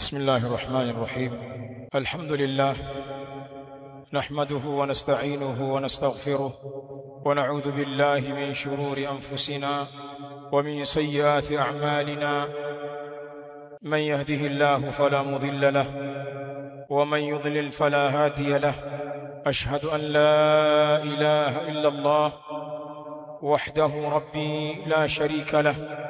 بسم الله الرحمن الرحيم. الحمد لله. نحمده ونستعينه ونستغفره. ونعوذ بالله من شرور أنفسنا ومن سيئات أعمالنا. من يهده الله فلا مضل له ومن يضلل فلا هادي له. أشهد أن لا إله إلا الله وحده ربي لا شريك له.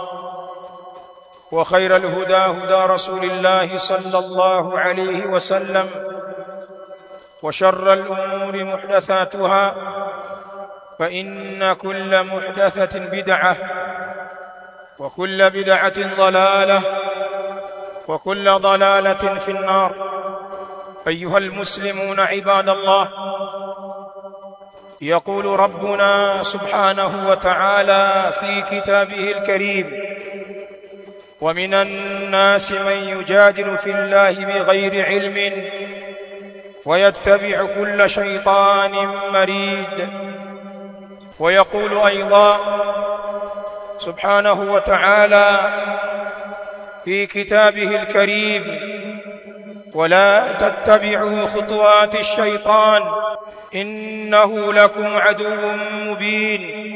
وخير الهدى هدى رسول الله صلى الله عليه وسلم وشر الأمور محدثاتها فإن كل محدثة بدعة وكل بدعة ضلالة وكل ضلالة في النار. أيها المسلمون عباد الله يقول ربنا سبحانه وتعالى في كتابه الكريم ومن الناس من يجادل في الله بغير علم ويتبع كل شيطان مريد ويقول أيضا سبحانه وتعالى في كتابه الكريم ولا تتبعوا خطوات الشيطان إنه لكم عدو مبين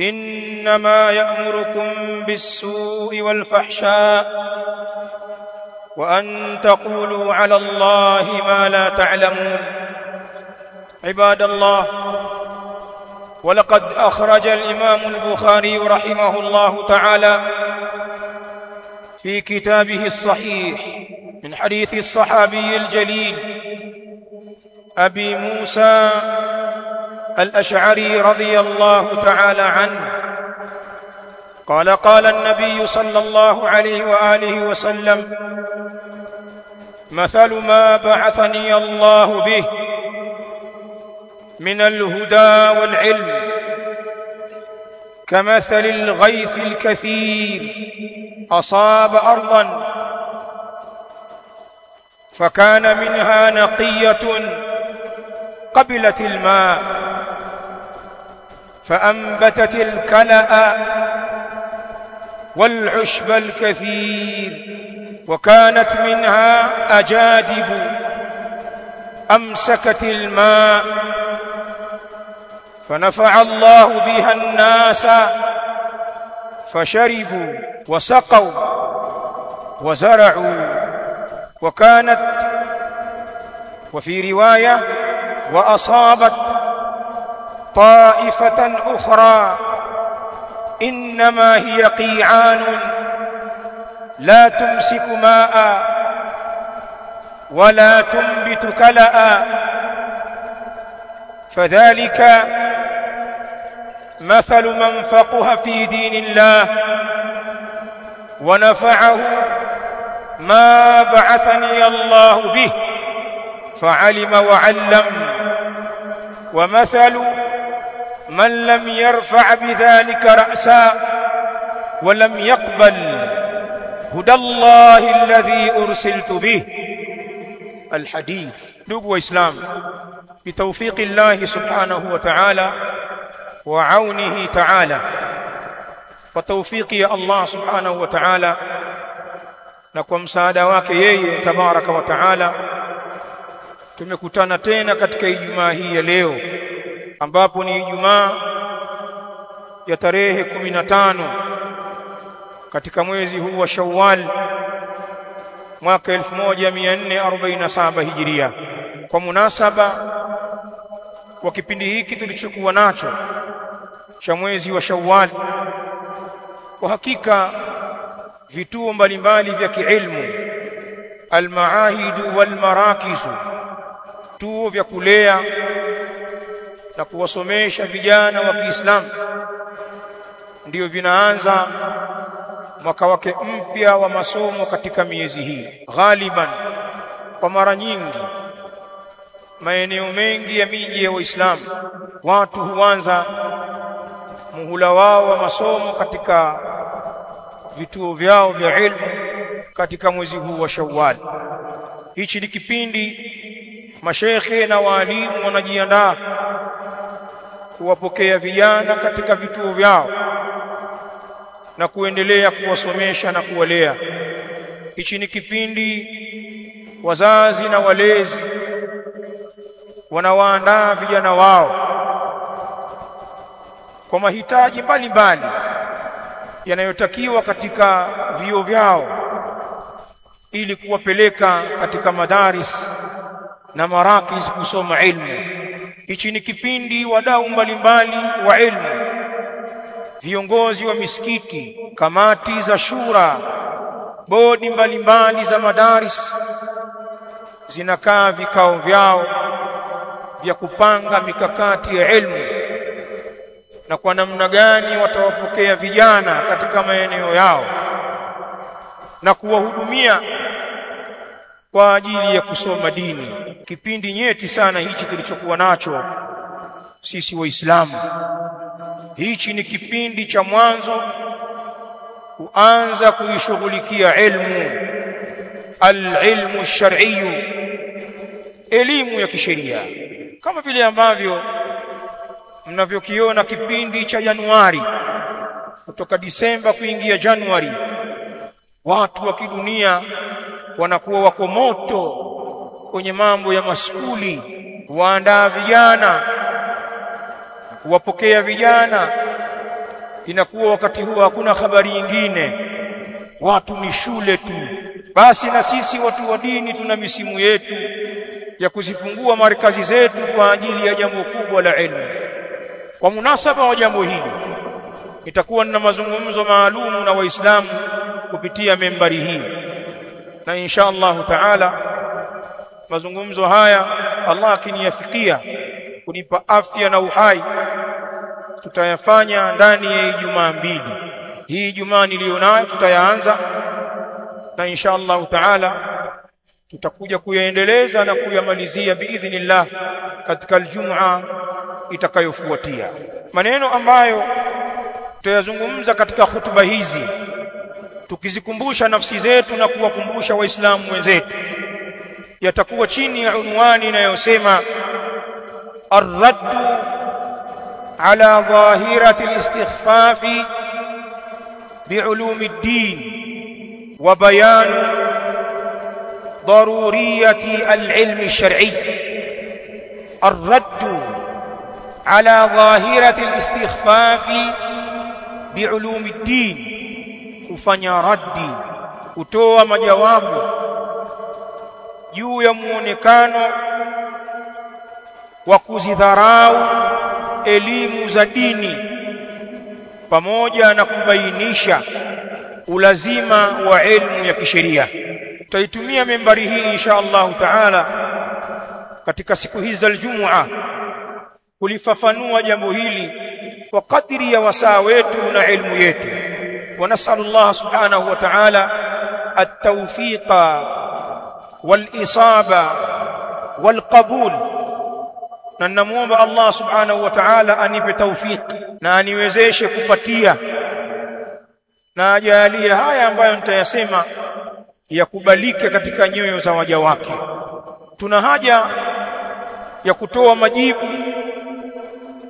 إنما يأمركم بالسوء والفحشاء وأن تقولوا على الله ما لا تعلمون. عباد الله ولقد أخرج الإمام البخاري رحمه الله تعالى في كتابه الصحيح من حديث الصحابي الجليل أبي موسى الأشعري رضي الله تعالى عنه. قال قال النبي صلى الله عليه وآله وسلم مثل ما بعثني الله به من الهدى والعلم كمثل الغيث الكثير أصاب أرضا فكان منها نقية قبلت الماء. فأنبتت الكلأ والعشب الكثير وكانت منها أجادب أمسكت الماء فنفع الله بها الناس فشربوا وسقوا وزرعوا وكانت وفي رواية وأصابت طائفة أخرى. إنما هي قيعان. لا تمسك ماء ولا تنبت كلأ. فذلك مثل من فقه في دين الله ونفعه ما بعثني الله به فعلم وعلم. ومثل من لم يرفع بذلك رأسا ولم يقبل هدى الله الذي أرسلت به. الحديث. دوب إسلام بتوفيق الله سبحانه وتعالى وعونه تعالى. وتوفيق الله سبحانه وتعالى. نقوم سادة واكيي تبارك وتعالى. تمكتنا تينا كتكي ما هي ليو ambapo ni Ijumaa ya tarehe 15 katika mwezi huu wa Shawwal mwaka 1447 Hijiria. Kwa munasaba wa kipindi hiki tulichokuwa nacho cha mwezi wa Shawwal kwa hakika vituo mbalimbali vya kiilmu almaahidu walmarakizu, vituo vya kulea na kuwasomesha vijana wa Kiislamu ndio vinaanza mwaka wake mpya wa masomo katika miezi hii ghaliban kwa mara nyingi maeneo mengi ya miji ya Waislamu watu huanza muhula wao wa masomo katika vituo vyao vya ilmu katika mwezi huu wa Shawwal. Hichi ni kipindi mashekhe na waalimu wanajiandaa kuwapokea vijana katika vituo vyao na kuendelea kuwasomesha na kuwalea. Hichi ni kipindi wazazi na walezi wanawaandaa vijana wao kwa mahitaji mbalimbali yanayotakiwa katika vio vyao ili kuwapeleka katika madaris na marakis kusoma ilmu. Hichi ni kipindi wadau mbalimbali wa ilmu, viongozi wa misikiti, kamati za shura, bodi mbalimbali za madaris zinakaa vikao vyao vya kupanga mikakati ya ilmu na kwa namna gani watawapokea vijana katika maeneo yao na kuwahudumia kwa ajili ya kusoma dini. Kipindi nyeti sana hichi kilichokuwa nacho sisi Waislamu. Hichi ni kipindi cha mwanzo kuanza kuishughulikia ilmu, alilmu shar'iyyu, elimu ya kisheria, kama vile ambavyo mnavyokiona kipindi cha Januari kutoka Disemba kuingia Januari, watu wa kidunia wanakuwa wako moto kwenye mambo ya maskuli, kuwaandaa vijana, kuwapokea vijana. Inakuwa wakati huo hakuna habari nyingine, watu ni shule tu. Basi na sisi watu wa dini tuna misimu yetu ya kuzifungua markazi zetu kwa ajili ya jambo kubwa la elimu. Kwa munasaba wa jambo hili nitakuwa nina mazungumzo maalumu na Waislamu kupitia membari hii, na insha Allah taala mazungumzo haya Allah akiniyafikia kunipa afya na uhai, tutayafanya ndani ya Ijumaa mbili. Hii Ijumaa niliyonayo tutayaanza, na insha Allah taala tutakuja kuyaendeleza na kuyamalizia biidhnillah katika aljum'a itakayofuatia. Maneno ambayo tutayazungumza katika hutuba hizi tukizikumbusha nafsi zetu na kuwakumbusha waislamu wenzetu yatakuwa chini ya unwani inayosema ala dhahirati alistikhfafi biulumi ddin wa bayanu ضرورية العلم الشرعي الرد على ظاهرة الاستخفاف بعلوم الدين kufanya raddi kutoa majawabu juu ya muonekano wa kuzidharau elimu za dini pamoja na kubainisha ulazima wa elimu ya kisheria. Tutaitumia membari hii insha Allah taala katika siku hizi za Ijumaa kulifafanua jambo hili kwa kadri ya wasaa wetu na elimu yetu ونسأل الله سبحانه وتعالى التوفيق والإصابة والقبول na ninamuomba Allah subhanahu wa ta'ala anipe tawfik na aniwezeshe kupatia na ajalie haya ambayo nitayasema yakubalike katika nyoyo za waja wake tuna haja ya kutoa majibu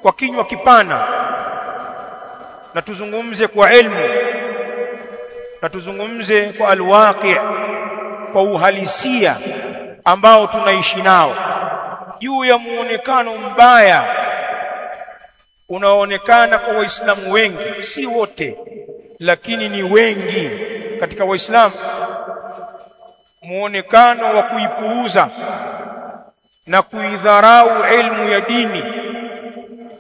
kwa kinywa kipana na tuzungumze kwa elimu na tuzungumze kwa alwaqi kwa uhalisia ambao tunaishi nao. Juu ya muonekano mbaya unaoonekana kwa waislamu wengi si wote lakini ni wengi katika waislamu. Muonekano wa kuipuuza na kuidharau elimu ya dini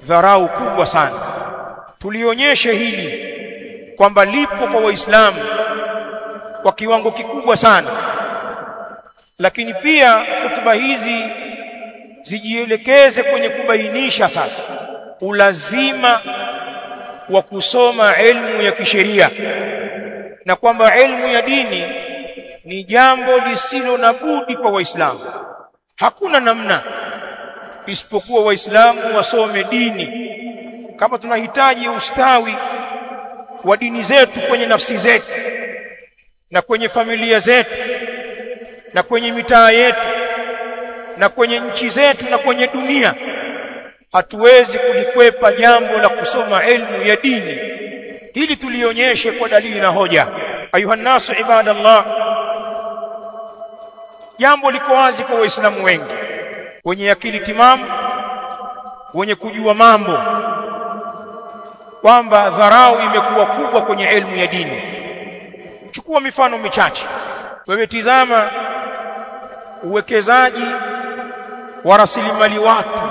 dharau kubwa sana. Tulionyeshe hili kwamba lipo kwa waislamu kwa kiwango kikubwa sana. Lakini pia hotuba hizi zijielekeze kwenye kubainisha sasa ulazima wa kusoma elimu ya kisheria na kwamba elimu ya dini ni jambo lisilo na budi kwa waislamu. Hakuna namna isipokuwa waislamu wasome dini. Kama tunahitaji ustawi wa dini zetu kwenye nafsi zetu na kwenye familia zetu na kwenye mitaa yetu na kwenye nchi zetu na kwenye dunia. Hatuwezi kulikwepa jambo la kusoma elimu ya dini hili tulionyeshe kwa dalili na hoja. Ayuhannasu ibadallah jambo liko wazi kwa waislamu wengi wenye akili timamu wenye kujua mambo kwamba dharau imekuwa kubwa kwenye elimu ya dini. Chukua mifano michache. Wewe tizama uwekezaji wa rasilimali watu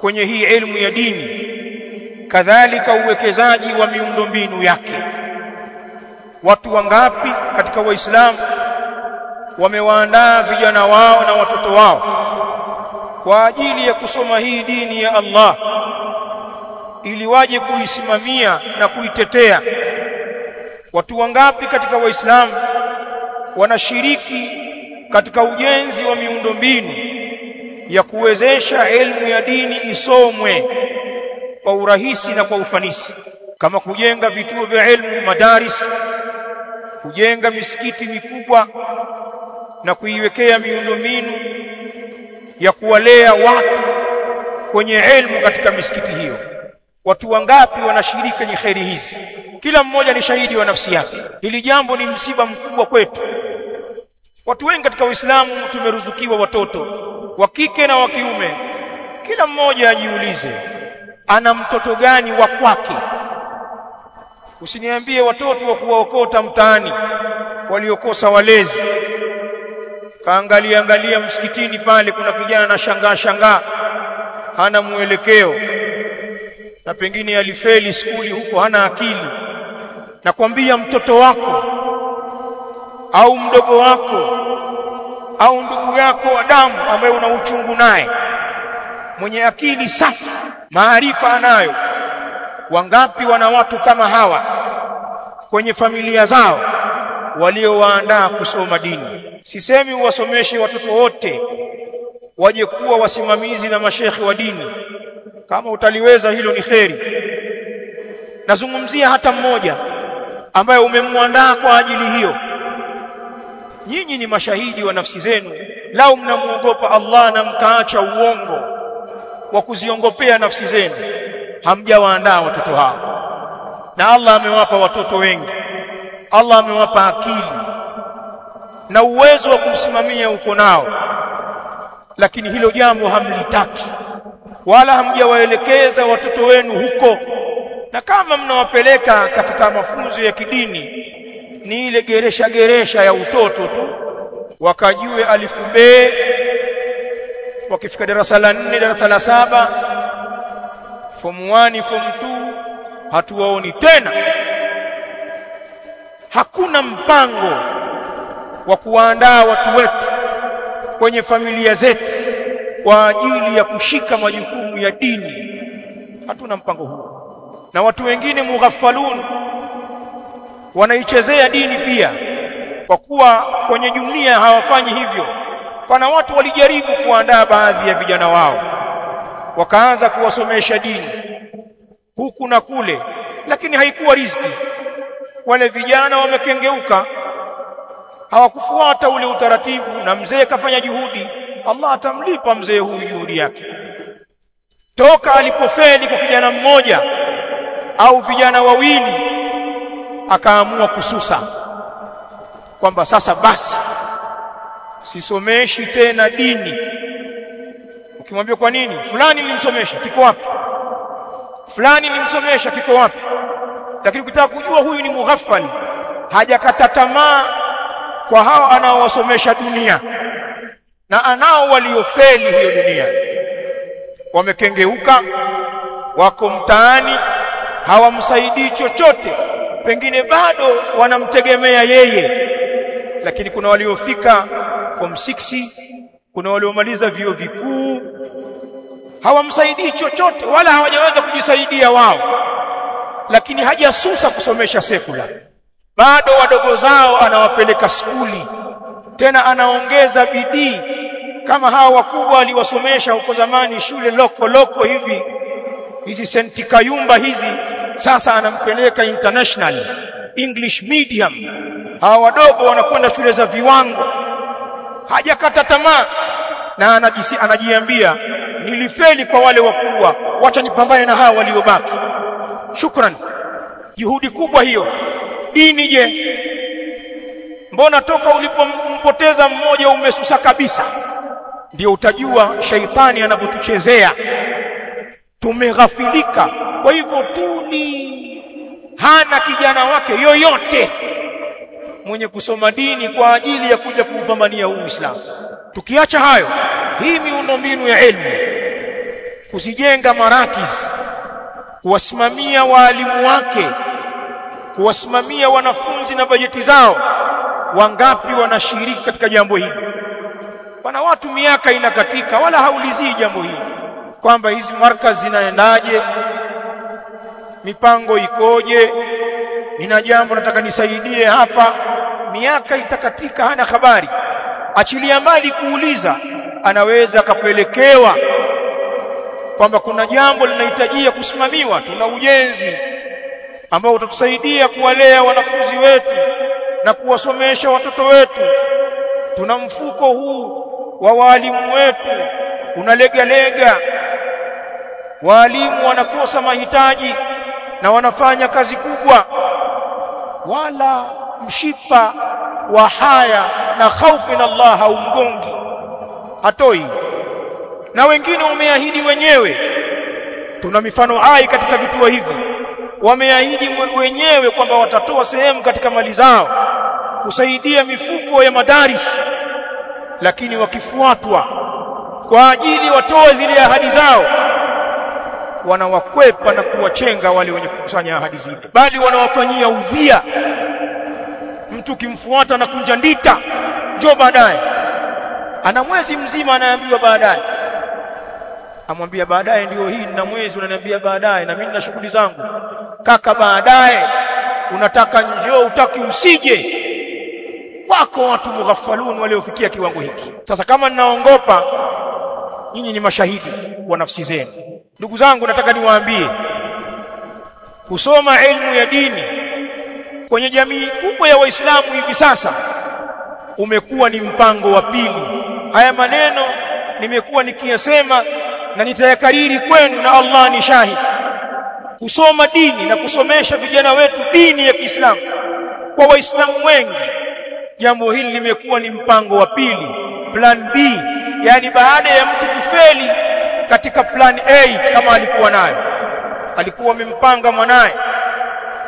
kwenye hii elimu ya dini. Kadhalika uwekezaji wa miundombinu yake. Watu wangapi katika waislamu wamewaandaa vijana wao na watoto wao kwa ajili ya kusoma hii dini ya Allah ili waje kuisimamia na kuitetea. Watu wangapi katika waislamu wanashiriki katika ujenzi wa miundombinu ya kuwezesha elimu ya dini isomwe kwa urahisi na kwa ufanisi? Kama kujenga vituo vya elimu madaris kujenga misikiti mikubwa na kuiwekea miundombinu ya kuwalea watu kwenye elimu katika misikiti hiyo watu wangapi wanashiriki kwenye kheri hizi? Kila mmoja ni shahidi wa nafsi yake. Hili jambo ni msiba mkubwa kwetu. Watu wengi katika Uislamu tumeruzukiwa watoto wa kike na wa kiume. Kila mmoja ajiulize ana mtoto gani wa kwake? Usiniambie watoto wa kuwaokota mtaani waliokosa walezi. Kaangalia angalia msikitini pale kuna kijana na shangaa shangaa hana mwelekeo na pengine alifeli skuli huko hana akili. Na nakwambia mtoto wako au mdogo wako au ndugu yako wa damu ambaye una uchungu naye mwenye akili safi maarifa anayo wangapi wana watu kama hawa kwenye familia zao waliowaandaa kusoma dini? Sisemi uwasomeshe watoto wote waje kuwa wasimamizi na mashekhi wa dini kama utaliweza hilo ni kheri. Nazungumzia hata mmoja ambaye umemwandaa kwa ajili hiyo. Nyinyi ni mashahidi wa nafsi zenu. Lau mnamuogopa Allah na mkaacha uongo wa kuziongopea nafsi zenu hamjawaandaa watoto hao. Na Allah amewapa watoto wengi. Allah amewapa akili na uwezo wa kumsimamia uko nao. Lakini hilo jambo hamlitaki wala hamjawaelekeza watoto wenu huko. Na kama mnawapeleka katika mafunzo ya kidini ni ile geresha geresha ya utoto tu. Wakajue alifu be wakifika darasa la nne darasa la saba form 1 form 2 hatuwaoni tena. Hakuna mpango wa kuwaandaa watu wetu kwenye familia zetu kwa ajili ya kushika majukumu ya dini. Hatuna mpango huo. Na watu wengine mughafalun wanaichezea dini pia. Kwa kuwa kwenye jumuiya hawafanyi hivyo. Pana watu walijaribu kuandaa baadhi ya vijana wao. Wakaanza kuwasomesha dini. Huku na kule. Lakini haikuwa riziki. Wale vijana wamekengeuka. Hawakufuata ule utaratibu na mzee kafanya juhudi Allah atamlipa mzee huyu juhudi yake. Toka alipofeli kwa kijana mmoja au vijana wawili akaamua kususa kwamba sasa basi sisomeshi tena dini. Ukimwambia kwa nini? Fulani nilimsomesha kiko wapi? Fulani nilimsomesha kiko wapi? Lakini ukitaka kujua huyu ni mughaffal hajakata tamaa kwa hao anaowasomesha dunia na anao waliofeli hiyo dunia. Wamekengeuka wako mtaani hawamsaidii chochote. Pengine bado wanamtegemea yeye. Lakini kuna waliofika form 6 kuna waliomaliza vio vikuu hawamsaidii chochote wala hawajaweza kujisaidia wao. Lakini hajasusa kusomesha sekula. Bado wadogo zao anawapeleka skuli. Tena anaongeza bidii kama hawa wakubwa aliwasomesha huko zamani shule loko loko hivi hizi senti kayumba hizi sasa anampeleka international english medium. Hawa wadogo wanakwenda shule za viwango. Hajakata tamaa. Na anajisi, anajiambia nilifeli kwa wale wakubwa wacha nipambane na hawa waliobaki. Shukran. Juhudi kubwa hiyo. Dini je? Mbona toka ulipompoteza mmoja umesusa kabisa ndio utajua shaitani anapotuchezea. Tumeghafilika. Kwa hivyo tuli hana kijana wake yoyote mwenye kusoma dini kwa ajili ya kuja kuupambania huu Uislamu. Tukiacha hayo hii miundombinu ya elimu kuzijenga marakiz kuwasimamia waalimu wake kuwasimamia wanafunzi na bajeti zao wangapi wanashiriki katika jambo hili pana watu miaka inakatika wala haulizii jambo hili. Kwamba hizi markaz zinaendaje? Mipango ikoje? Nina jambo nataka nisaidie hapa. Miaka itakatika hana habari. Achilia mbali kuuliza anaweza akapelekewa kwamba kuna jambo linahitajia kusimamiwa. Tuna ujenzi ambao utatusaidia kuwalea wanafunzi wetu na kuwasomesha watoto wetu tuna mfuko huu wa walimu wetu unalega lega walimu wanakosa mahitaji na wanafanya kazi kubwa. Wala mshipa wa haya na khaufu na Allah haumgongi. Hatoi. Na wengine wameahidi wenyewe. Tuna mifano hai katika vituo hivi. Wameahidi wenyewe kwamba watatoa sehemu katika mali zao kusaidia mifuko ya madaris lakini wakifuatwa kwa ajili watoe zile ahadi zao wanawakwepa na kuwachenga wale wenye kukusanya ahadi zile. Bali wanawafanyia udhia. Mtu kimfuata na kunja ndita njoo baadaye. Ana mwezi mzima anaambiwa baadaye. Amwambia baadaye ndio hii na mwezi unaniambia baadaye na mimi na shughuli zangu. Kaka baadaye. Unataka njoo utaki usije wako watu mughafalun waliofikia kiwango hiki. Sasa kama ninaongopa nyinyi ni mashahidi wa nafsi zenu. Ndugu zangu nataka niwaambie kusoma elimu ya dini kwenye jamii kubwa ya waislamu hivi sasa umekuwa ni mpango wa pili. Haya maneno nimekuwa nikiyasema na nitayakariri kwenu na Allah ni shahidi. Kusoma dini na kusomesha vijana wetu dini ya Kiislamu kwa waislamu wengi jambo hili limekuwa ni mpango wa pili plan B yani baada ya mtu kufeli katika plan A kama alikuwa nayo. Alikuwa amempanga mwanaye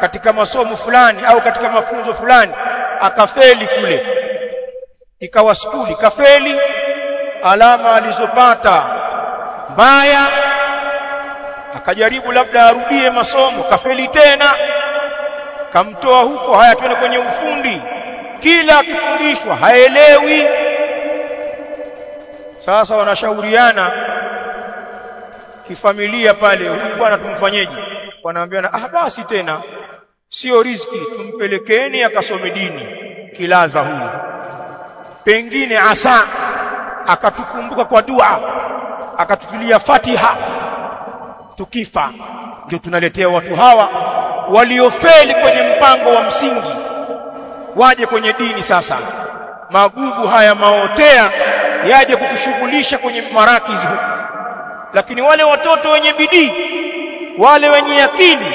katika masomo fulani au katika mafunzo fulani akafeli kule. Ikawa skuli kafeli alama alizopata mbaya akajaribu labda arudie masomo kafeli tena kamtoa huko haya twende kwenye ufundi kila akifundishwa haelewi. Sasa wanashauriana kifamilia pale huyu bwana tumfanyeje? Wanaambiana ah basi tena sio riziki tumpelekeni akasome dini kilaza huyu. Pengine asa akatukumbuka kwa dua akatutulia Fatiha. Tukifa ndio tunaletea watu hawa waliofeli kwenye mpango wa msingi waje kwenye dini sasa. Magugu haya maotea yaje kutushughulisha kwenye marakizi huko. Lakini wale watoto wenye bidii wale wenye yakini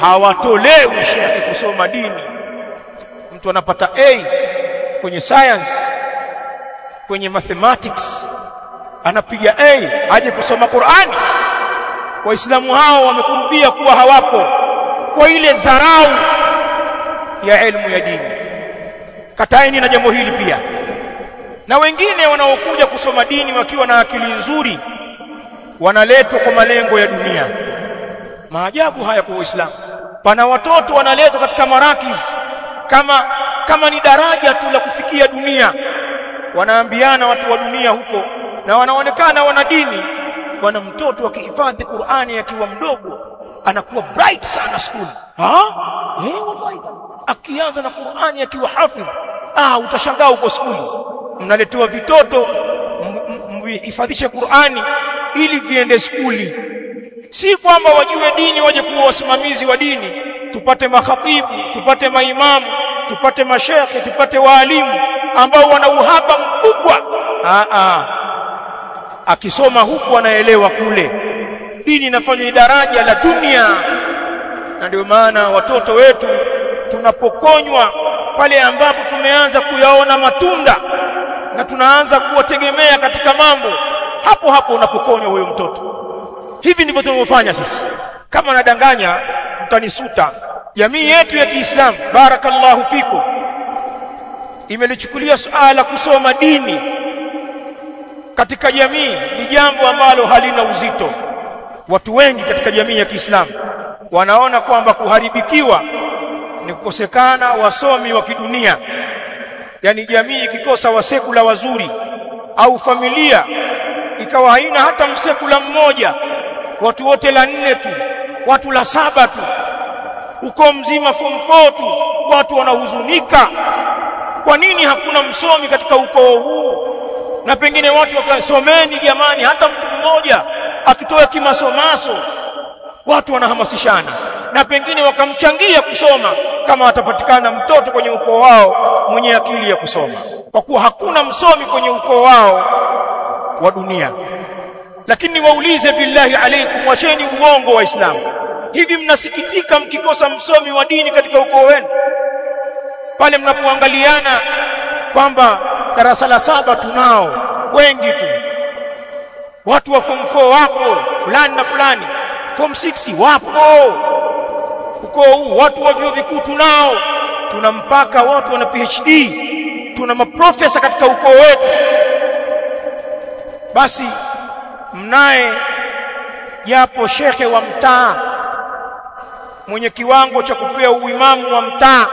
hawatolewi shekhe kusoma dini. Mtu anapata A kwenye science kwenye mathematics anapiga A aje kusoma Qur'ani. Waislamu hao wamekurubia kuwa hawapo kwa ile dharau ya elimu ya dini kataeni na jambo hili pia. Na wengine wanaokuja kusoma dini wakiwa na akili nzuri wanaletwa kwa malengo ya dunia. Maajabu haya kwa Uislamu. Pana watoto wanaletwa katika marakiz. Kama kama ni daraja tu la kufikia dunia. Wanaambiana watu wa dunia huko na wanaonekana wana dini. Bwana mtoto akihifadhi Qur'ani akiwa mdogo anakuwa bright sana school ha? Eh wallahi. Akianza na Qur'ani akiwa hafidh ah utashangaa uko skuli mnaletewa vitoto mhifadhishe Qur'ani ili viende skuli. Si kwamba wajue dini waje kuwa wasimamizi wa dini. Tupate makhatibu tupate maimamu tupate mashekhe tupate waalimu ambao wana uhaba mkubwa. A a akisoma huku anaelewa kule dini inafanya ni daraja la dunia. Na ndio maana watoto wetu tunapokonywa pale ambapo tumeanza kuyaona matunda na tunaanza kuwategemea katika mambo hapo hapo unapokonywa huyo mtoto. Hivi ndivyo tunavyofanya sisi. Kama nadanganya mtanisuta. Jamii yetu ya Kiislamu barakallahu fikum imelichukulia suala kusoma dini katika jamii. Ni jambo ambalo halina uzito watu wengi katika jamii ya Kiislamu wanaona kwamba kuharibikiwa ni kukosekana wasomi wa kidunia. Yani jamii ikikosa wasekula wazuri au familia ikawa haina hata msekula mmoja watu wote la nne tu watu la saba tu uko mzima form 4 tu watu wanahuzunika. Kwa nini hakuna msomi katika ukoo huu? Na pengine watu wakasomeni jamani hata mtu mmoja atutoe kimasomaso watu wanahamasishana na pengine wakamchangia kusoma kama atapatikana mtoto kwenye ukoo wao mwenye akili ya kusoma. Kwa kuwa hakuna msomi kwenye ukoo wao wa dunia. Lakini waulize billahi alaikum wacheni uongo wa islamu hivi mnasikitika mkikosa msomi wa dini katika ukoo wenu? Pale mnapoangaliana kwamba darasa la saba tunao wengi tu watu wa form 4 wapo. Fulani na fulani. Form 6 wapo. Ukoo huu watu wa vyuo vikuu tunao. Tuna mpaka watu wana PhD tuna maprofesa katika ukoo wetu. Basi mnaye japo shekhe wa mtaa mwenye kiwango cha kupewa uimamu wa mtaa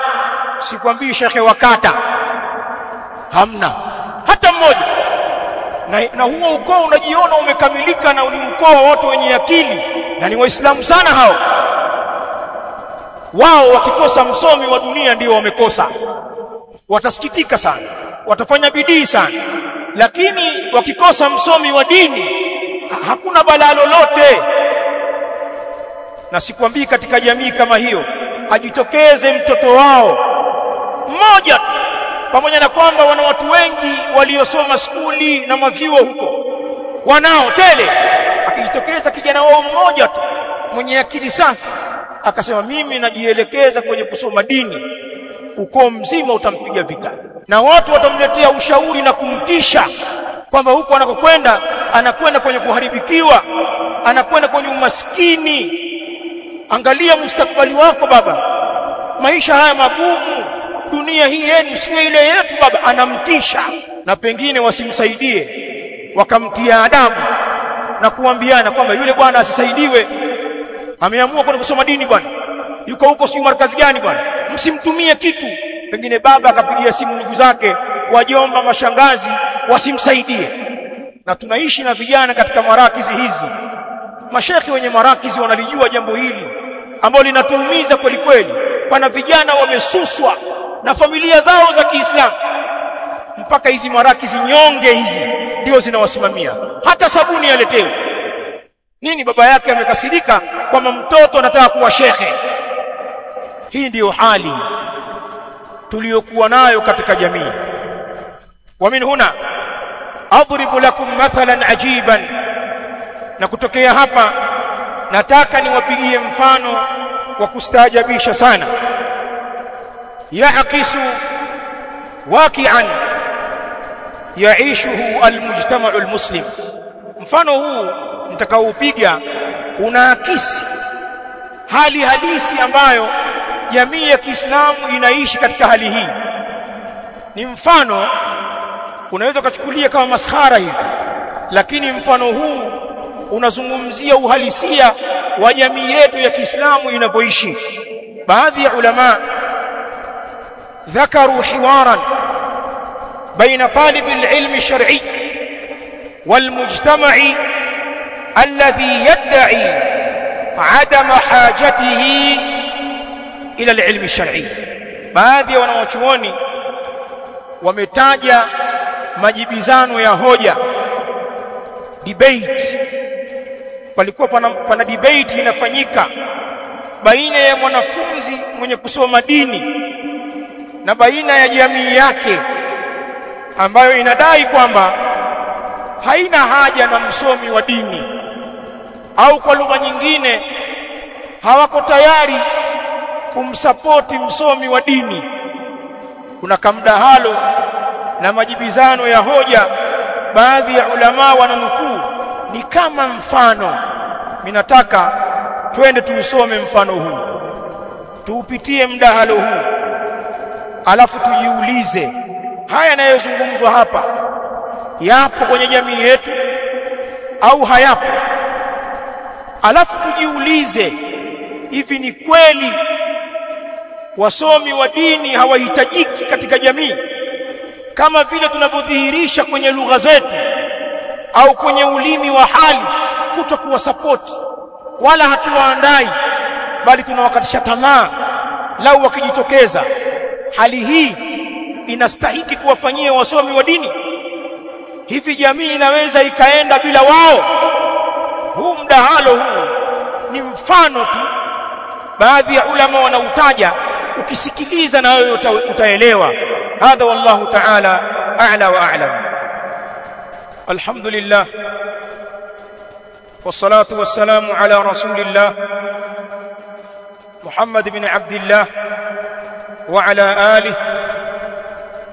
sikwambii shekhe wa kata. Hamna. Hata mmoja na, na huo ukoo unajiona umekamilika na ni ukoo wa watu wenye akili na ni waislamu sana hao. Wao wakikosa msomi wa dunia ndio wamekosa. Watasikitika sana watafanya bidii sana. Lakini wakikosa msomi wa dini ha hakuna balaa lolote. Na sikwambii katika jamii kama hiyo ajitokeze mtoto wao. Mmoja tu pamoja na kwamba wana watu wengi waliosoma skuli na mavyuo huko wanao tele. Akijitokeza kijana wao mmoja tu mwenye akili safi akasema mimi najielekeza kwenye kusoma dini. Ukoo mzima utampiga vita. Na watu watamletea ushauri na kumtisha kwamba huko anakokwenda anakwenda kwenye kuharibikiwa anakwenda kwenye umaskini. Angalia mustakbali wako baba. Maisha haya magumu dunia hii yenu sio ile yetu baba. Anamtisha. Na pengine wasimsaidie. Wakamtia adabu na kuambiana kwamba yule bwana asisaidiwe. Ameamua kwenda kusoma dini bwana. Yuko huko si markazi gani bwana. Msimtumie kitu. Pengine baba akapigia simu ndugu zake wajomba mashangazi wasimsaidie. Na tunaishi na vijana katika marakizi hizi. Mashekhi wenye marakizi wanalijua jambo hili ambalo linatuumiza kweli kweli. Pana vijana wamesuswa na familia zao za Kiislamu. Mpaka hizi maraki zinyonge hizi ndio zinawasimamia. Hata sabuni aletewe nini baba yake amekasirika kwamba mtoto anataka kuwa shekhe? Hii ndiyo hali tuliyokuwa nayo katika jamii. Wa min huna adribu lakum mathalan ajiban. Na kutokea hapa nataka niwapigie mfano wa kustaajabisha sana yaakisu واقعا yaishuhu المجتمع almuslim mfano huu nitakaoupiga unaakisi hali halisi ambayo jamii ya Kiislamu inaishi katika hali hii. Ni mfano unaweza kuchukulia kama maskhara hivi lakini mfano huu unazungumzia uhalisia wa jamii yetu ya Kiislamu inapoishi baadhi ya ulama ذكروا حوارا بين طالب العلم الشرعي والمجتمع الذي يدعي عدم حاجته إلى العلم الشرعي baadhi ya wanawachuoni wametaja majibizano ya hoja debate palikuwa pana, pana debate inafanyika baina ya mwanafunzi mwenye kusoma dini na baina ya jamii yake ambayo inadai kwamba haina haja na msomi wa dini au kwa lugha nyingine hawako tayari kumsapoti msomi wa dini. Kuna kamdahalo na majibizano ya hoja baadhi ya ulama wananukuu ni kama mfano. Minataka twende tuusome mfano huu tuupitie mdahalo huu alafu tujiulize haya yanayozungumzwa hapa yapo kwenye jamii yetu au hayapo? Alafu tujiulize hivi ni kweli wasomi wa dini hawahitajiki katika jamii? Kama vile tunavyodhihirisha kwenye lugha zetu au kwenye ulimi wa hali kuto kuwasapoti wala hatuwaandai bali tunawakatisha tamaa lau wakijitokeza hali hii inastahiki kuwafanyia wasomi wa dini hivi jamii inaweza ikaenda bila wao huu mdahalo huu ni mfano tu baadhi ya ulama wanautaja ukisikiliza na wewe uta, utaelewa hadha wallahu ta'ala a'la wa a'lam alhamdulillah والصلاه والسلام على رسول الله محمد بن عبد الله وعلى اله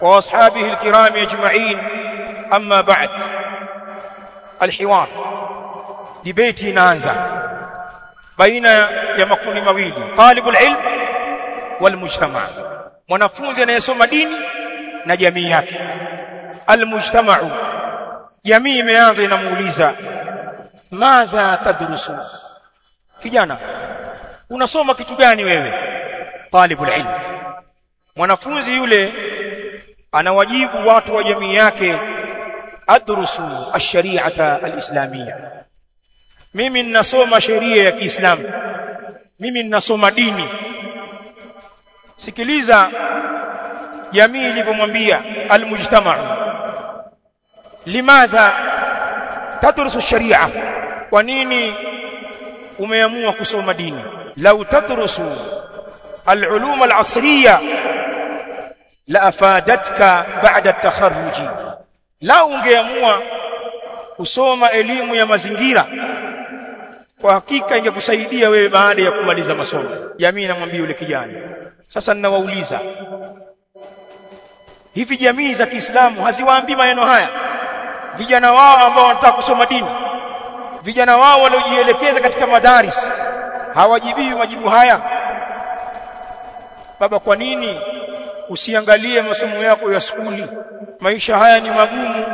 واصحابه الكرام اجمعين اما بعد الحوار debate inaanza baina ya makundi mawili talibul ilm wal mujtama mwanafunzi anayesoma dini na jamii yake al mujtama'u jamii imeanza inamuuliza madha tadrusu kijana unasoma kitu gani wewe talibul ilm Mwanafunzi yule anawajibu watu wa jamii yake adrusu ash-shari'ata al-islamiyya. Mimi ninasoma sheria ya Kiislamu. Mimi ninasoma dini. Sikiliza jamii ilivyomwambia almujtama. Limadha tadrusu sharia kwa nini umeamua kusoma dini? Lau tadrusu alulum alasriya la afadatka ba'da at-takharruj lau ungeamua kusoma elimu ya mazingira kwa hakika ingekusaidia wewe baada ya kumaliza masomo. Jamii namwambia yule kijana. Sasa ninawauliza hivi jamii za Kiislamu haziwaambii maneno haya? Vijana wao ambao wanataka kusoma dini vijana wao waliojielekeza katika madaris hawajibii majibu haya? Baba kwa nini usiangalie masomo yako ya skuli. Maisha haya ni magumu.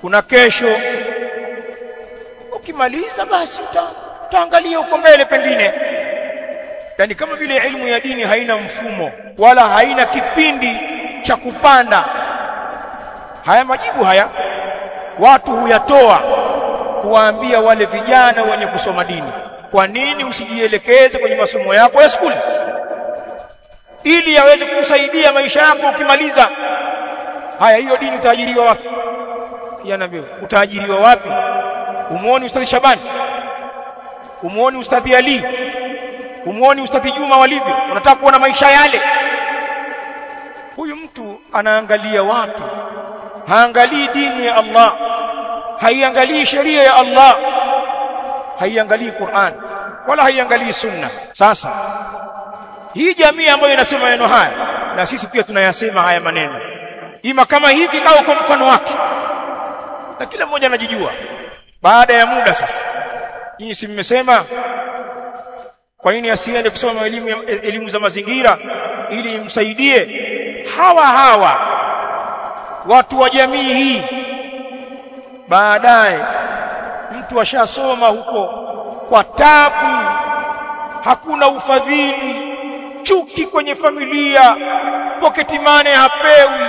Kuna kesho. Ukimaliza basi utaangalia uko mbele pengine. Yani kama vile elimu ya dini haina mfumo wala haina kipindi cha kupanda. Haya majibu haya watu huyatoa kuwaambia wale vijana wenye kusoma dini. Kwa nini usijielekeze kwenye masomo yako ya skuli ili yaweze kukusaidia maisha yako ukimaliza. Haya hiyo dini utaajiriwa wapi? Mbio utaajiriwa wapi? Umuoni ustadhi Shabani? Umuoni ustadhi Ali? Umuoni ustadhi Juma walivyo? Unataka kuona maisha yale? Huyu mtu anaangalia watu. Haangalii dini ya Allah. Haiangalii sheria ya Allah. Haiangalii Qur'an. Wala haiangalii sunna. Sasa hii jamii ambayo inasema maneno haya na sisi pia tunayasema haya maneno. Ima kama hivi au kwa mfano wake. Na kila mmoja anajijua. Baada ya muda sasa nyinyi si mmesema kwa nini asiende kusoma elimu elimu za mazingira ili imsaidie hawa hawa watu wa jamii hii. Baadaye mtu ashasoma huko kwa tabu. Hakuna ufadhili chuki kwenye familia. Pocket money hapewi.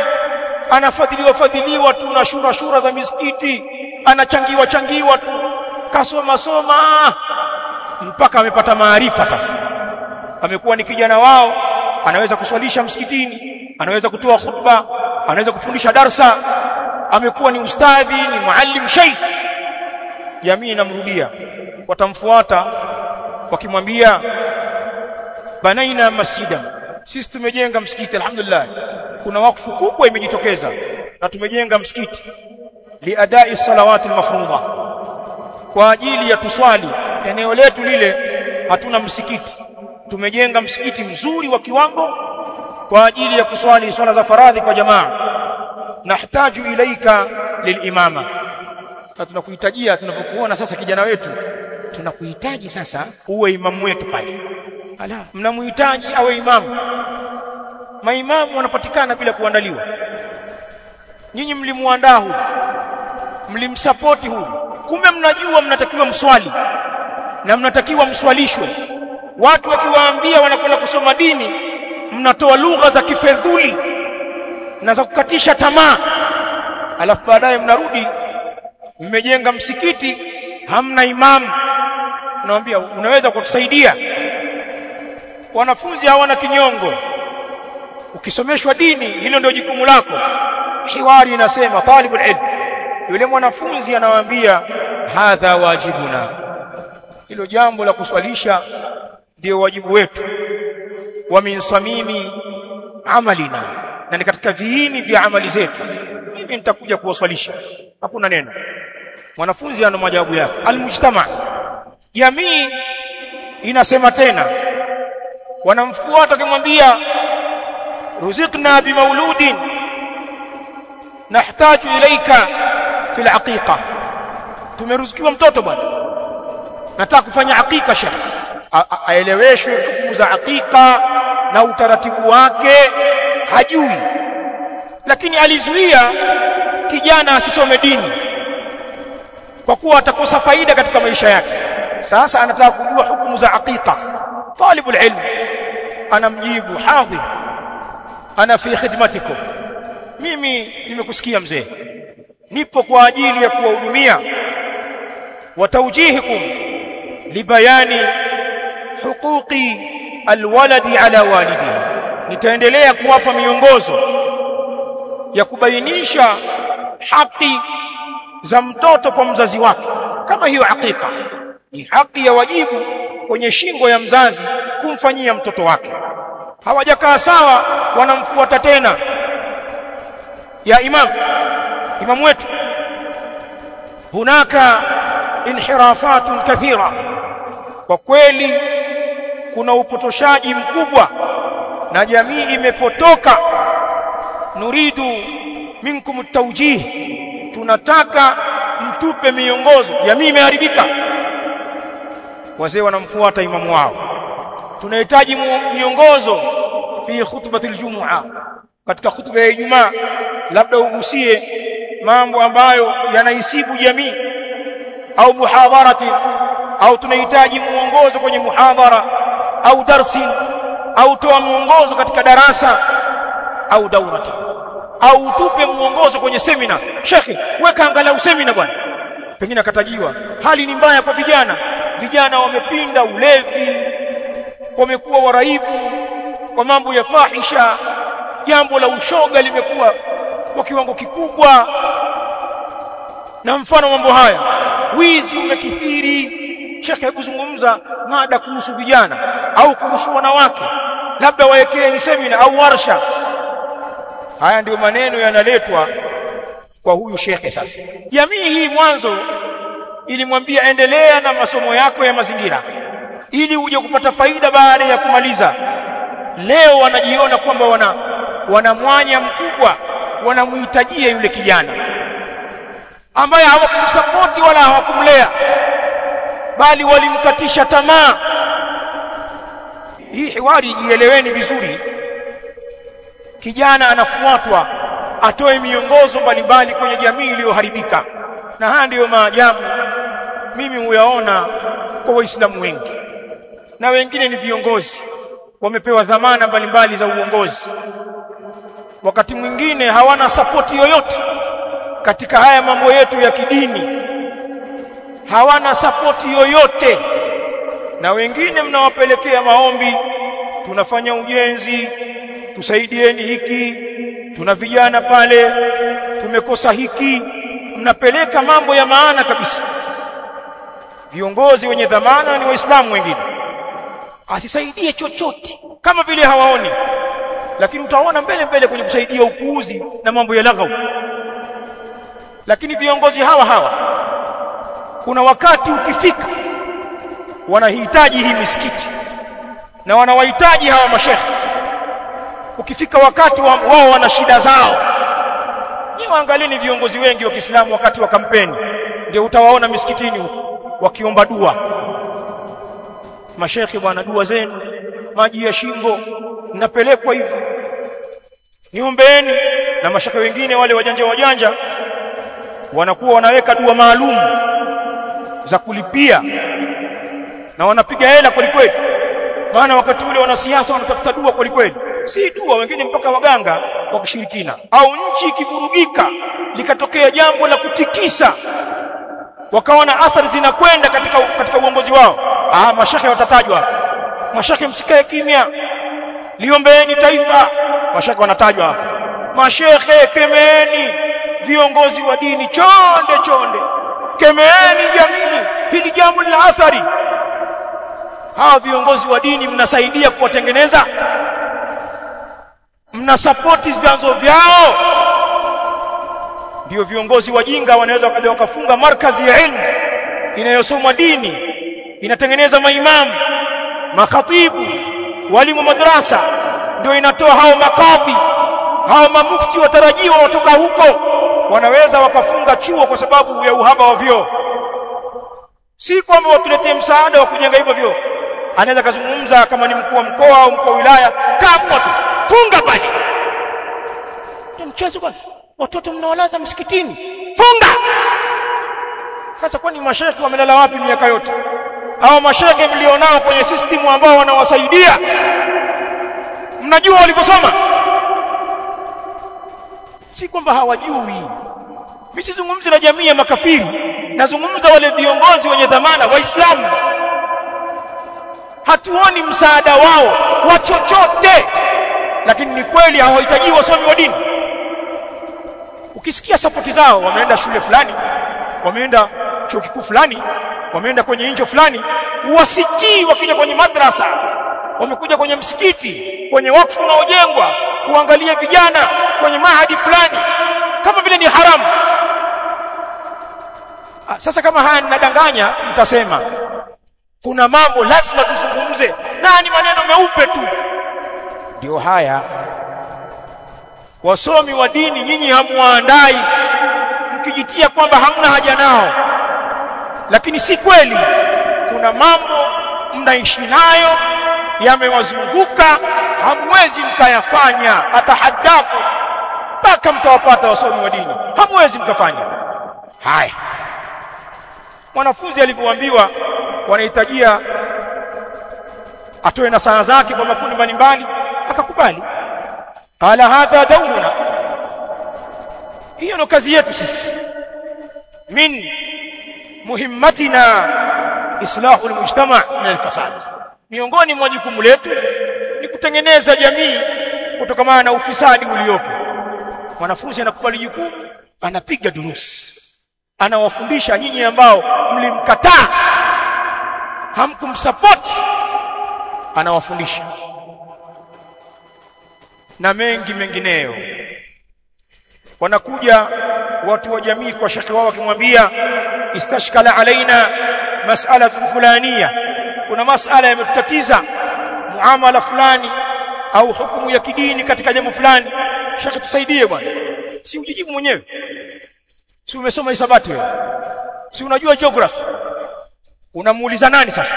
Anafadhiliwa fadhiliwa tu na shura shura za misikiti. Anachangiwa changiwa tu. Kasoma soma. Mpaka amepata maarifa sasa. Amekuwa ni kijana wao. Anaweza kuswalisha msikitini. Anaweza kutoa khutba. Anaweza kufundisha darsa. Amekuwa ni ustadhi ni muallim sheikh. Jamii inamrudia. Watamfuata. Wakimwambia banaina masjida. Sisi tumejenga msikiti alhamdulillah. Kuna wakfu kubwa imejitokeza na tumejenga msikiti liadai salawati almafruḍa kwa ajili ya tuswali. Eneo letu lile hatuna msikiti. Tumejenga msikiti mzuri wa kiwango kwa ajili ya kuswali swala za faradhi kwa jamaa. Nahtaju ilaika lilimama. Na tunakuhitajia tunapokuona sasa kijana wetu tunakuhitaji sasa uwe imamu wetu pale ala mnamhitaji awe imamu maimamu wanapatikana bila kuandaliwa. Nyinyi mlimuandaa huyu. Mlimsapoti huyu. Kumbe mnajua mnatakiwa mswali. Na mnatakiwa mswalishwe. Watu wakiwaambia wanakwenda kusoma dini mnatoa lugha za kifedhuli na za kukatisha tamaa. Alafu baadaye mnarudi mmejenga msikiti hamna imamu naambia unaweza kutusaidia wanafunzi hawana kinyongo. Ukisomeshwa dini hilo ndio jukumu lako. Hiwari inasema talibul ilm. Yule mwanafunzi anawaambia hadha wajibuna. Hilo jambo la kuswalisha ndio wajibu wetu. Wa min samimi amalina. Na ni katika viini vya amali zetu. Mimi nitakuja kuwaswalisha. Hakuna neno. Mwanafunzi ana majawabu yake. Almujtama. Jamii inasema tena wanamfuata kimwambia ruzikna bimauludin nahtaju ilaika fil aqiqa. Tumeruzikiwa mtoto bwana. Nataka kufanya aqiqa shekh aeleweshwe hukumu za aqiqa na utaratibu wake hajui. Lakini alizuia kijana asisome dini kwa kuwa atakosa faida katika maisha yake. Sasa anataka kujua hukumu za aqiqa. Talibul ilm anamjibu hadhi ana fi khidmatikum. Mimi nimekusikia mzee nipo kwa ajili ya kuwahudumia. Wa tawjihikum libayani huquqi alwaladi ala walidihi nitaendelea kuwapa miongozo ya kubainisha haki za mtoto kwa mzazi wake. Kama hiyo hakika ni haki ya wajibu kwenye shingo ya mzazi kumfanyia mtoto wake. Hawajakaa sawa wanamfuata tena. Ya imam imam wetu. Hunaka inhirafatun kathira. Kwa kweli kuna upotoshaji mkubwa na jamii imepotoka. Nuridu minkum tawjih. Tunataka mtupe miongozo. Jamii imeharibika. Wazee wanamfuata imamu wao tunahitaji miongozo fi khutbatil jumua katika khutba ya Ijumaa labda ugusie mambo ambayo yanaisibu jamii au muhadharati au tunahitaji muongozo kwenye muhadhara au darsi au toa muongozo katika darasa au daurati au tupe muongozo kwenye semina shekhe weka angalau semina bwana. Pengine akatajiwa hali ni mbaya kwa vijana. Vijana wamepinda ulevi wamekuwa waraibu kwa mambo ya fahisha jambo la ushoga limekuwa kwa kiwango kikubwa. Na mfano mambo haya wizi umekithiri. Shekhe ya kuzungumza mada kuhusu vijana au kuhusu wanawake labda waekee ni semina au warsha. Haya ndiyo maneno yanaletwa kwa huyu shekhe sasa. Jamii hii mwanzo ilimwambia endelea na masomo yako ya mazingira ili uje kupata faida baada ya kumaliza. Leo wanajiona kwamba wana wana mwanya mkubwa wanamhitajia yule kijana ambaye hawakumsapoti wala hawakumlea bali walimkatisha tamaa. Hii hiwari ieleweni vizuri kijana anafuatwa atoe miongozo mbalimbali kwenye jamii iliyoharibika. Na haya ndiyo maajabu mimi huyaona kwa waislamu wengi na wengine ni viongozi. Wamepewa dhamana mbalimbali za uongozi. Wakati mwingine hawana sapoti yoyote katika haya mambo yetu ya kidini. Hawana sapoti yoyote. Na wengine mnawapelekea maombi tunafanya ujenzi tusaidieni hiki tuna vijana pale tumekosa hiki mnapeleka mambo ya maana kabisa. Viongozi wenye dhamana ni waislamu wengine asisaidie chochote kama vile hawaoni. Lakini utaona mbele mbele kwenye kusaidia upuuzi na mambo ya laghau lakini viongozi hawa hawa kuna wakati ukifika wanahitaji hii misikiti na wanawahitaji hawa mashehe ukifika wakati wa, wao wana shida zao. Ni waangalieni viongozi wengi wa Kiislamu wakati wa kampeni. Ndio utawaona misikitini wakiomba dua mashekhe bwana dua zenu maji ya shingo napelekwa hivi. Niombeeni na mashekhe wengine wale wajanja wajanja wanakuwa wanaweka dua maalum za kulipia na wanapiga hela kweli kweli. Maana wakati ule wanasiasa wanatafuta dua kweli kweli. Si dua wengine mpaka waganga wa kishirikina au nchi ikivurugika likatokea jambo la kutikisa wakaona athari zinakwenda katika katika ah mashekhe watatajwa. Mashekhe msikae kimya. Liombeeni taifa. Mashekhe wanatajwa. Mashekhe kemeeni viongozi wa dini. Chonde chonde. Kemeeni jamii. Hili jambo lina athari. Hawa viongozi wa dini mnasaidia kuwatengeneza? Mna mnasapoti vyanzo vyao? Ndio viongozi wajinga wanaweza wakaja wakafunga markazi ya ilmu inayosomwa dini inatengeneza maimamu makhatibu walimu madrasa. Ndio inatoa hao makadhi hao mamufti watarajiwa watoka huko. Wanaweza wakafunga chuo kwa sababu ya uhaba wa vyoo. Si kwamba watuletee msaada wa kujenga hivyo vyoo. Anaweza kazungumza kama ni mkuu wa mkoa au mkuu wa wilaya. Kapo tu funga pale. Ni mchezo bwana watoto mnawalaza msikitini. Funga! Sasa kwani mashehe wamelala wapi miaka yote hao mashehe mlionao kwenye system ambao wanawasaidia mnajua waliposoma si kwamba hawajui. Mimi sizungumzi na jamii ya makafiri nazungumza wale viongozi wenye dhamana waislamu. Hatuoni msaada wao wa chochote lakini ni kweli hawahitaji wasomi wa dini. Ukisikia sapoti zao wameenda shule fulani wameenda chuo kikuu fulani wameenda kwenye injo fulani uwasikii wakija kwenye madrasa wamekuja kwenye msikiti kwenye wakfu unaojengwa kuangalia vijana kwenye mahadi fulani kama vile ni haramu. Sasa kama haya ninadanganya mtasema kuna mambo lazima tuzungumze. Nani maneno meupe tu? Ndio haya. Wasomi wa dini nyinyi hamuandai mkijitia kwamba hamna haja nao lakini si kweli. Kuna mambo mnaishi nayo yamewazunguka hamwezi mkayafanya. Atahaddaku mpaka mtawapata wasomi wa dini. Hamwezi mkafanya. Haya. Mwanafunzi alivyoambiwa wanahitajia atoe nasaha zake kwa makundi mbalimbali akakubali. Qala hadha dauruna hiyo ndo kazi yetu sisi. Min muhimmatina islahu almujtama min alfasad. Miongoni mwa jukumu letu ni kutengeneza jamii kutokana na ufisadi uliopo. Mwanafunzi anakubali jukumu anapiga durusi. Anawafundisha nyinyi ambao mlimkataa hamkumsupport anawafundisha. Na mengi mengineyo wanakuja watu wa jamii kwa shekhi wao wakimwambia istashkala alaina mas'ala fulania kuna masala yametutatiza muamala fulani au hukumu ya kidini katika jambo fulani. Shekhi tusaidie bwana. Si ujijibu mwenyewe? Si umesoma hisabati wewe? Si unajua geography? Unamuuliza nani sasa?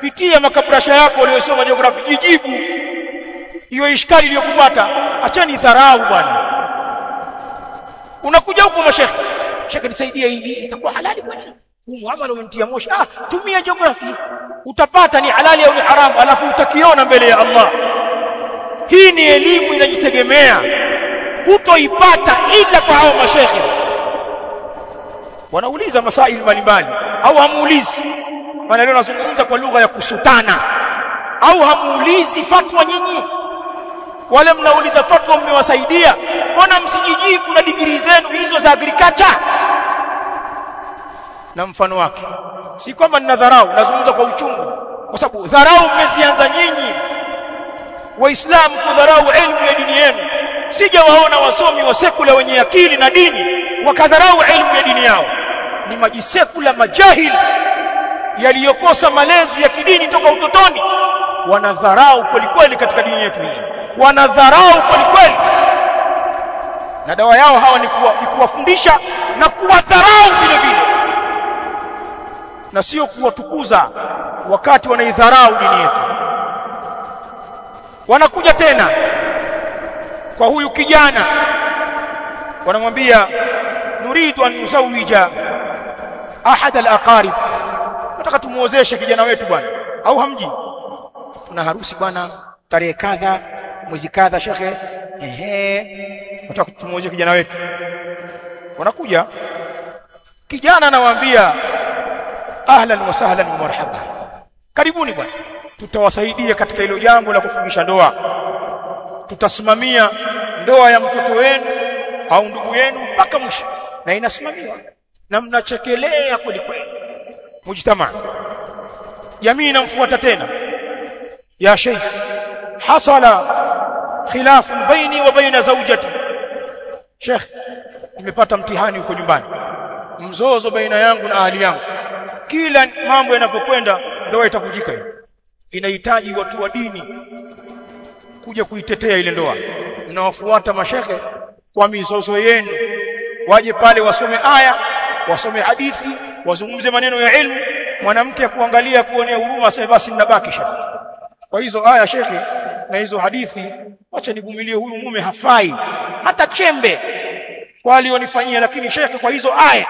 Pitia makabrasha yako uliyosoma geography jijibu. Hiyo ishkali iliyokupata achani dharau bwana unakuja huko mashekhe shekhe nisaidie hii itakuwa halali kweli. Huu amal umemtia moshi. Ah tumia geography. Utapata ni halali au ni haramu alafu utakiona mbele ya Allah. Hii ni elimu inajitegemea. Hutoipata ila kwa hao mashekhe. Wanauliza masaili mbalimbali. Au hamuulizi. Maana leo nazungumza kwa lugha ya kusutana. Au hamuulizi fatwa nyinyi wale mnauliza fatwa mmewasaidia? Mbona msijijii kuna digrii zenu hizo za agriculture na mfano wake. Si kwamba nina dharau nazungumza kwa uchungu. Kwa sababu dharau mmezianza nyinyi. Waislamu kudharau elimu ya dini yenu. Sijawaona wasomi wa sekula wenye akili na dini wakadharau elimu ya dini yao. Ni majisekula majahili yaliyokosa malezi ya kidini toka utotoni. Wanadharau kweli kweli katika dini yetu hii wanadharau kweli kweli. Na dawa yao hawa ni kuwa, kuwafundisha na kuwadharau vile vile. Na sio kuwatukuza wakati wanaidharau dini yetu. Wanakuja tena kwa huyu kijana. Wanamwambia nuridu an nusawija ahad al-aqarib. Nataka tumuozeshe kijana wetu bwana. Au hamji? Tuna harusi bwana tarehe kadha mwezi kadha shekhe. Ehe. Nataka kutumoje kijana wetu. Wanakuja. Kijana anawaambia ahlan wa sahlan wa marhaba. Karibuni bwana. Tutawasaidia katika hilo jambo la kufungisha ndoa. Tutasimamia ndoa ya mtoto wenu au ndugu yenu mpaka mwisho. Na inasimamiwa. Na mnachekelea kweli kweli. Mujtama. Jamii inamfuata tena. Ya sheikh. Hasala khilaf baini wa baina zawjati. Sheikh nimepata mtihani huko nyumbani. Mzozo baina yangu na ahli yangu. Kila mambo yanapokwenda ndoa itavunjika inahitaji watu wa dini kuja kuitetea ile ndoa. Mnawafuata mashehe kwa mizozo yenu. Waje pale wasome aya wasome hadithi wazungumze maneno ya ilmu. Mwanamke kuangalia kuonea huruma sasa basi mnabaki shekhe kwa hizo aya shekhe na hizo hadithi acha nivumilie huyu mume hafai. Hata chembe kwa alionifanyia lakini shekhe kwa hizo aya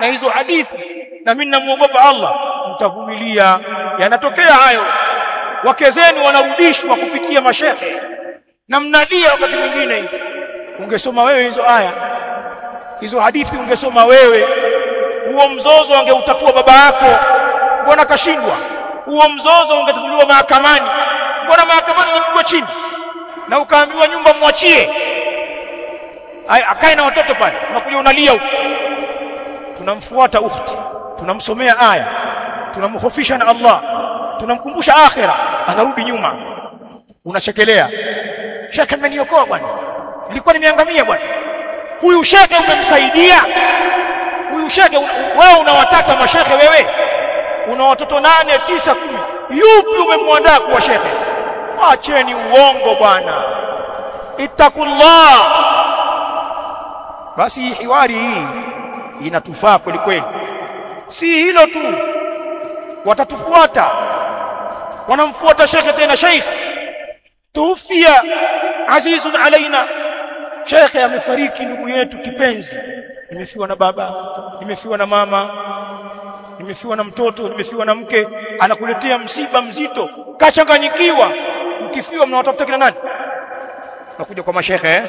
na hizo hadithi na mimi namuogopa Allah mtavumilia yanatokea hayo. Wake zenu wanarudishwa kupitia mashekhe na mnalia wakati mwingine ungesoma wewe hizo aya hizo hadithi ungesoma wewe huo mzozo angeutatua baba yako. Mbona kashindwa huo mzozo ungetatuliwa mahakamani. Mbona mahakamani unapigwa chini? Na ukaambiwa nyumba mwachie. Akae na watoto pale. Unakuja unalia huko. Tunamfuata ukhti tunamsomea aya. Tunamhofisha na Allah. Tunamkumbusha akhira. Anarudi nyuma. Unachekelea. Shaka ameniokoa bwana. Nilikuwa nimeangamia bwana. Huyu shekhe umemsaidia? Huyu shekhe wewe unawataka mashekhe wewe una watoto nane tisa kumi. Yupi umemwandaa kuwa shekhe acheni uongo bwana. Ittaqullah. Basi hiwari hii inatufaa kweli kweli. Si hilo tu. Watatufuata. Wanamfuata shekhe tena sheikh. Tufia azizun alaina. Shekhe amefariki ndugu yetu kipenzi. Nimefiwa na baba nimefiwa na mama nimefiwa na mtoto nimefiwa na mke anakuletea msiba mzito kachanganyikiwa mkifiwa mnawatafuta kina nani? Nakuja kwa mashekhe eh?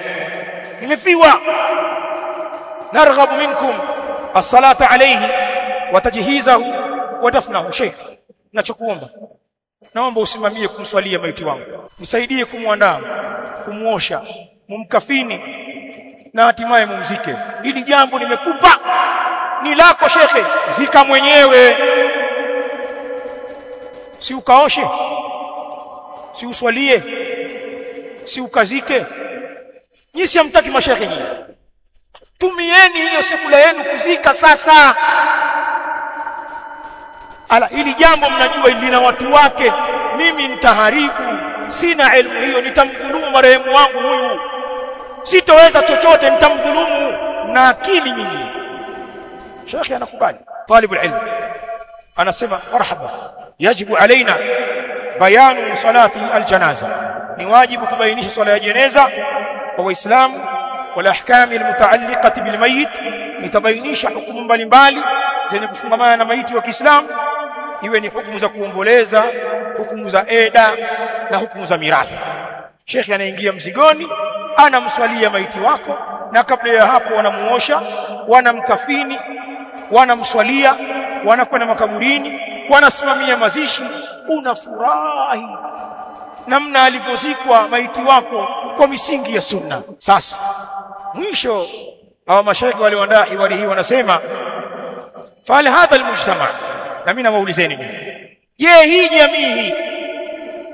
nimefiwa. Narghabu minkum as-salata alayhi wa tajhizahu wa dafnahu sheikh nachokuomba naomba usimamie kumswalia maiti wangu. Nisaidie kumwandaa kumuosha mumkafini na hatimaye mumzike. Hili jambo nimekupa ni lako shekhe. Zika mwenyewe. Si ukaoshe. Si uswalie. Si ukazike. Nyinyi si hamtaki mashekhe nyinyi. Tumieni hiyo sekula yenu kuzika sasa. Ala ili jambo mnajua lina watu wake. Mimi nitaharibu. Sina elimu hiyo nitamdhulumu marehemu wangu huyu. Sitoweza chochote nitamdhulumu. Na akili nyinyi shekhi anakubali talibul ilm anasema marhaba yajibu alaina bayanu salati aljanaza ni wajibu kubainisha swala ya jeneza kwa waislamu wala ahkami almutaalliqati bilmayit nitabainisha hukumu mbalimbali zenye kufungamana na maiti wa Kiislamu iwe ni hukumu za kuomboleza hukumu za eda na hukumu za mirathi shekhi anaingia mzigoni anamswalia maiti wako na kabla ya hapo wanamuosha wanamkafini wanamswalia wanakwenda makaburini wanasimamia mazishi. Unafurahi namna alipozikwa maiti wako kwa misingi ya sunna. Sasa mwisho hawa mashaikh walioandaa iwali hii wanasema fal hadha almujtama na mimi nawaulizeni ni je hii jamii hii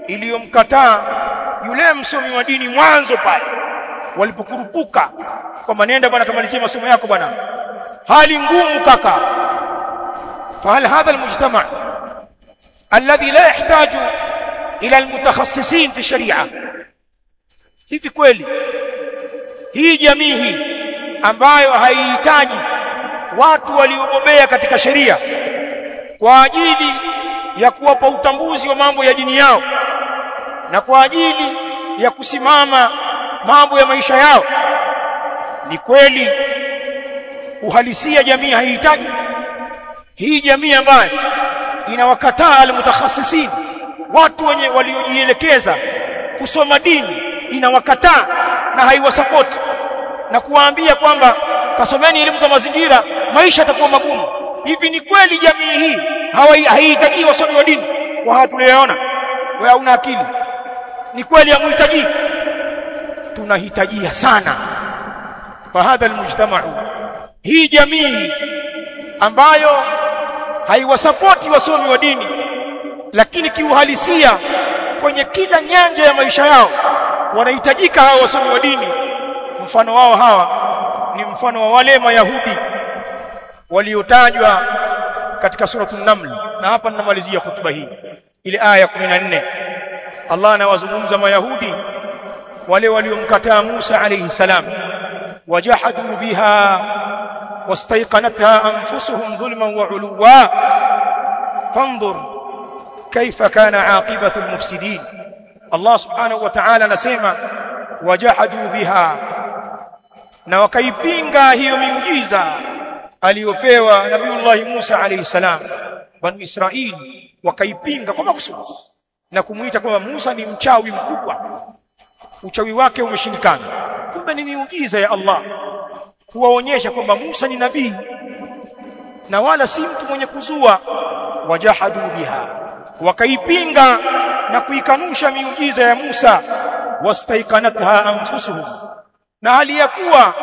iliyomkataa yule msomi wa dini mwanzo pale walipokurupuka. Kwamba nenda bwana kamalizie masomo yako bwana. Hali ngumu kaka. Fahal hadha almujtama alladhi la yahtaju ila almutakhassisin fi sharia. Hivi kweli hii jamii hii ambayo haihitaji watu waliobobea katika sheria kwa ajili ya kuwapa utambuzi wa mambo ya dini yao na kwa ajili ya kusimama mambo ya maisha yao. Ni kweli uhalisia jamii haihitaji hii jamii ambayo inawakataa almutakhassisin watu wenye waliojielekeza kusoma dini inawakataa na haiwasapoti na kuwaambia kwamba kasomeni elimu za mazingira maisha yatakuwa magumu. Hivi ni kweli jamii hii haihitaji wasomi wa dini? Kwa haya tuliyoona wewe una akili. Ni kweli hamuhitaji tunahitajia sana fa hadha almujtamau. Hii jamii ambayo haiwasapoti wasomi wa dini lakini kiuhalisia kwenye kila nyanja ya maisha yao wanahitajika hawa wasomi wa dini. Mfano wao hawa ni mfano wa wale mayahudi waliotajwa katika suratul naml. Na hapa ninamalizia hotuba hii ile aya ya 14 Allah anawazungumza mayahudi wale waliomkataa Musa alayhi salam. Wajahadu biha wastaiqanatha anfusuhum dhulman wa uluwa. Fanzur kaifa kana aqibatu almufsidin? Allah subhanahu wa ta'ala anasema wajahadu biha. Na wakaipinga hiyo miujiza aliyopewa Nabiiullah Musa alayhi salam. Banu Israili wakaipinga kwa makusudi na kumuita kwamba Musa ni mchawi mkubwa uchawi wake umeshindikana. Kumbe ni miujiza ya Allah kuwaonyesha kwamba Musa ni nabii na wala si mtu mwenye kuzua. Wajahadu biha wakaipinga na kuikanusha miujiza ya Musa. Wastaikanatha anfusuhum na hali ya kuwa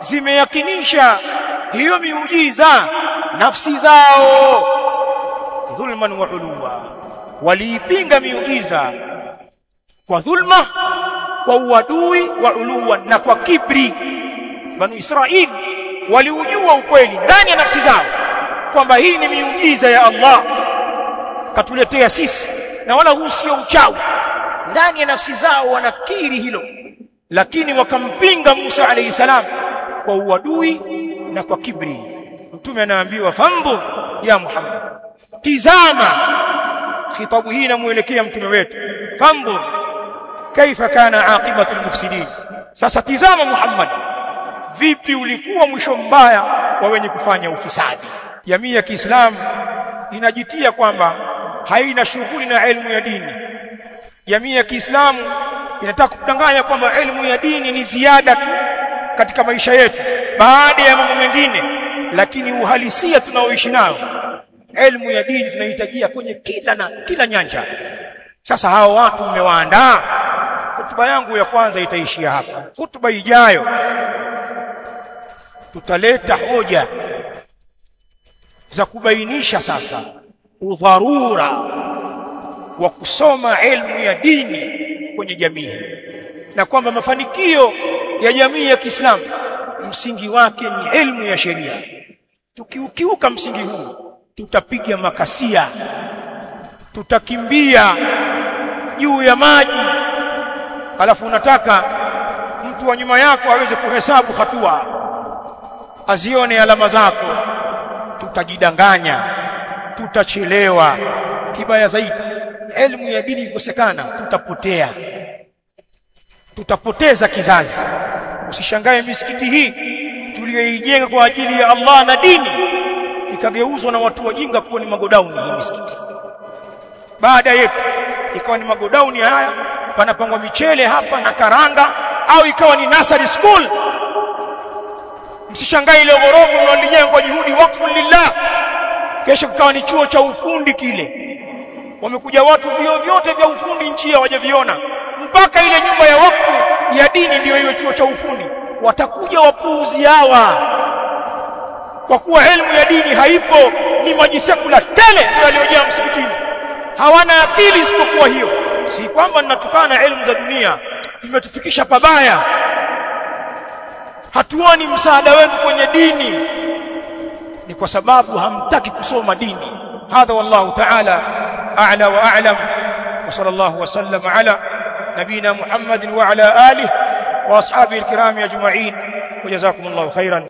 zimeyakinisha hiyo miujiza nafsi zao. Dhulman wa uluwa waliipinga miujiza kwa dhulma kwa uadui wa uluwa na kwa kibri. Bani Israili waliujua ukweli ndani ya nafsi zao kwamba hii ni miujiza ya Allah. Katuletea sisi. Na wala huu sio uchawi. Ndani ya nafsi zao wanakiri hilo. Lakini wakampinga Musa alayhi salam kwa uadui na kwa kibri. Mtume anaambiwa fambu ya Muhammad. Tizama khitabu hii inamuelekea mtume wetu. Fandhur kaifa kana aqibatu almufsidin? Sasa tizama Muhammad vipi ulikuwa mwisho mbaya wa wenye kufanya ufisadi? Jamii ya Kiislamu inajitia kwamba haina shughuli na elimu ya dini. Jamii ya Kiislamu inataka kudanganya kwamba elimu ya dini ni ziada tu katika maisha yetu baada ya mambo mengine lakini uhalisia tunaoishi nayo elimu ya dini tunahitajia kwenye kila na kila nyanja. Sasa hao watu mmewaandaa hotuba yangu ya kwanza itaishia hapa. Hutuba ijayo tutaleta hoja za kubainisha sasa udharura wa kusoma elimu ya dini kwenye jamii na kwamba mafanikio ya jamii ya Kiislamu msingi wake ni elimu ya sheria. Tukiukiuka msingi huu tutapiga makasia tutakimbia juu ya maji alafu unataka mtu wa nyuma yako aweze kuhesabu hatua. Azione alama zako. Tutajidanganya. Tutachelewa. Kibaya zaidi elimu ya dini ikosekana tutapotea. Tutapoteza kizazi. Usishangae misikiti hii tuliyoijenga kwa ajili ya Allah na dini. Ikageuzwa na watu wajinga kuwa ni magodauni hii misikiti. Baada yetu ikawa ni magodauni haya panapangwa michele hapa na karanga au ikawa ni nursery school. Msishangae ile ghorofa mnalijenga juhudi wakfu lillah. Kesho kikawa ni chuo cha ufundi kile. Wamekuja watu vio vyote vya ufundi nchi hawajaviona mpaka ile nyumba ya wakfu ya dini ndiyo hiyo chuo cha ufundi. Watakuja wapuuzi hawa. Kwa kuwa elimu ya dini haipo ni maji sekula tele yaliyojaa msikitini. Hawana akili isipokuwa hiyo si kwamba ninatukana elimu za dunia imetufikisha pabaya. Hatuoni msaada wenu kwenye dini. Ni kwa sababu hamtaki kusoma dini. Hadha wallahu ta'ala a'la wa a'lam. Wa sallallahu wa sallam ala nabina muhammadin wa ala alihi wa ashabihi alkiram ajma'in. Wa jazakumullahu khairan